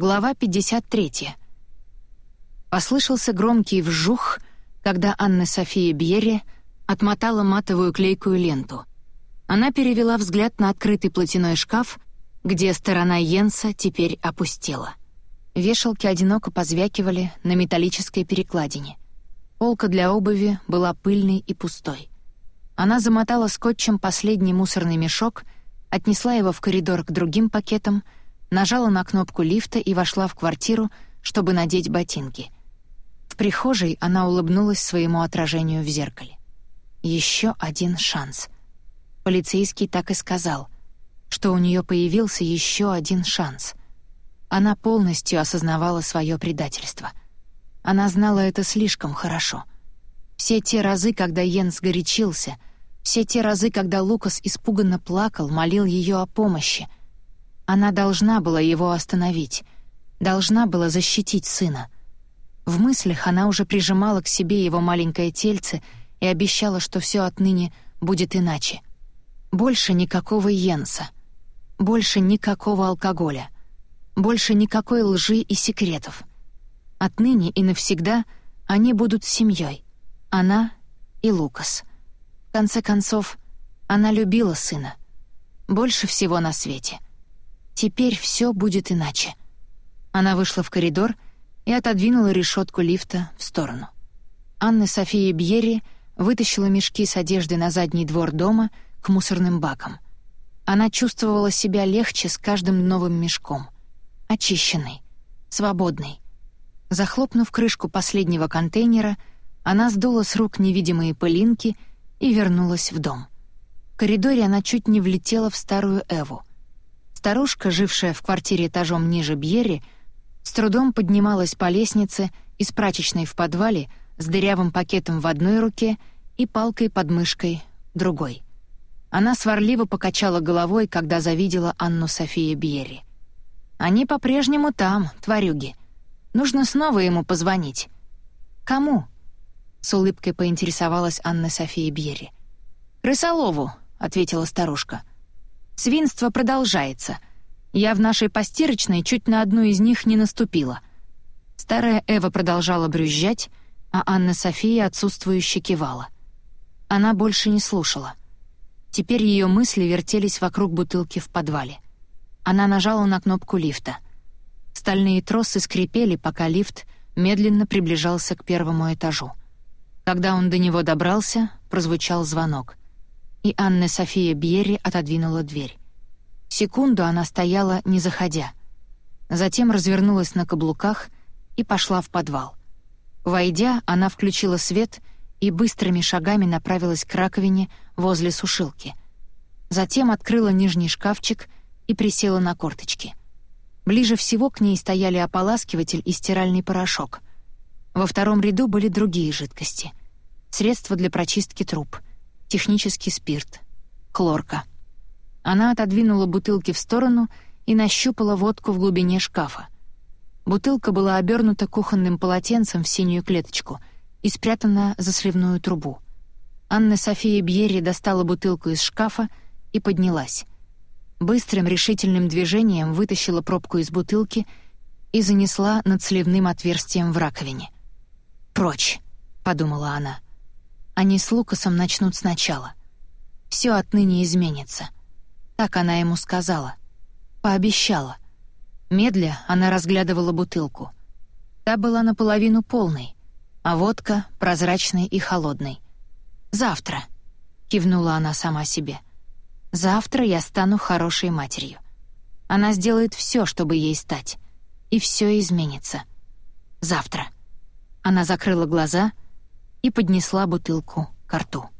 Глава 53. Послышался громкий вжух, когда Анна София Бьерри отмотала матовую клейкую ленту. Она перевела взгляд на открытый платяной шкаф, где сторона Йенса теперь опустела. Вешалки одиноко позвякивали на металлической перекладине. Полка для обуви была пыльной и пустой. Она замотала скотчем последний мусорный мешок, отнесла его в коридор к другим пакетам — нажала на кнопку лифта и вошла в квартиру, чтобы надеть ботинки. В прихожей она улыбнулась своему отражению в зеркале. Еще один шанс. Полицейский так и сказал, что у нее появился еще один шанс. Она полностью осознавала свое предательство. Она знала это слишком хорошо. Все те разы, когда Йенс горячился, все те разы, когда Лукас испуганно плакал, молил ее о помощи — она должна была его остановить, должна была защитить сына. В мыслях она уже прижимала к себе его маленькое тельце и обещала, что все отныне будет иначе. Больше никакого Йенса. Больше никакого алкоголя. Больше никакой лжи и секретов. Отныне и навсегда они будут семьей. Она и Лукас. В конце концов, она любила сына. Больше всего на свете — Теперь все будет иначе. Она вышла в коридор и отодвинула решетку лифта в сторону. Анна София Бьерри вытащила мешки с одеждой на задний двор дома к мусорным бакам. Она чувствовала себя легче с каждым новым мешком. Очищенной, свободной. Захлопнув крышку последнего контейнера, она сдула с рук невидимые пылинки и вернулась в дом. В коридоре она чуть не влетела в старую Эву. Старушка, жившая в квартире этажом ниже Бьерри, с трудом поднималась по лестнице из прачечной в подвале с дырявым пакетом в одной руке и палкой под мышкой другой. Она сварливо покачала головой, когда завидела Анну Софию Бьерри. «Они по-прежнему там, тварюги. Нужно снова ему позвонить». «Кому?» — с улыбкой поинтересовалась Анна София Бьерри. «Крысолову», — ответила старушка. Свинство продолжается. Я в нашей постирочной чуть на одну из них не наступила. Старая Эва продолжала брюзжать, а Анна София отсутствующе кивала. Она больше не слушала. Теперь ее мысли вертелись вокруг бутылки в подвале. Она нажала на кнопку лифта. Стальные тросы скрипели, пока лифт медленно приближался к первому этажу. Когда он до него добрался, прозвучал звонок и Анна София Бьерри отодвинула дверь. Секунду она стояла, не заходя. Затем развернулась на каблуках и пошла в подвал. Войдя, она включила свет и быстрыми шагами направилась к раковине возле сушилки. Затем открыла нижний шкафчик и присела на корточки. Ближе всего к ней стояли ополаскиватель и стиральный порошок. Во втором ряду были другие жидкости. Средства для прочистки труб — технический спирт, хлорка. Она отодвинула бутылки в сторону и нащупала водку в глубине шкафа. Бутылка была обернута кухонным полотенцем в синюю клеточку и спрятана за сливную трубу. Анна София Бьерри достала бутылку из шкафа и поднялась. Быстрым решительным движением вытащила пробку из бутылки и занесла над сливным отверстием в раковине. «Прочь», — подумала она. Они с Лукасом начнут сначала. Все отныне изменится. Так она ему сказала. Пообещала. Медля она разглядывала бутылку. Та была наполовину полной, а водка — прозрачной и холодной. «Завтра», — кивнула она сама себе. «Завтра я стану хорошей матерью. Она сделает все, чтобы ей стать. И все изменится. Завтра». Она закрыла глаза — и поднесла бутылку к рту.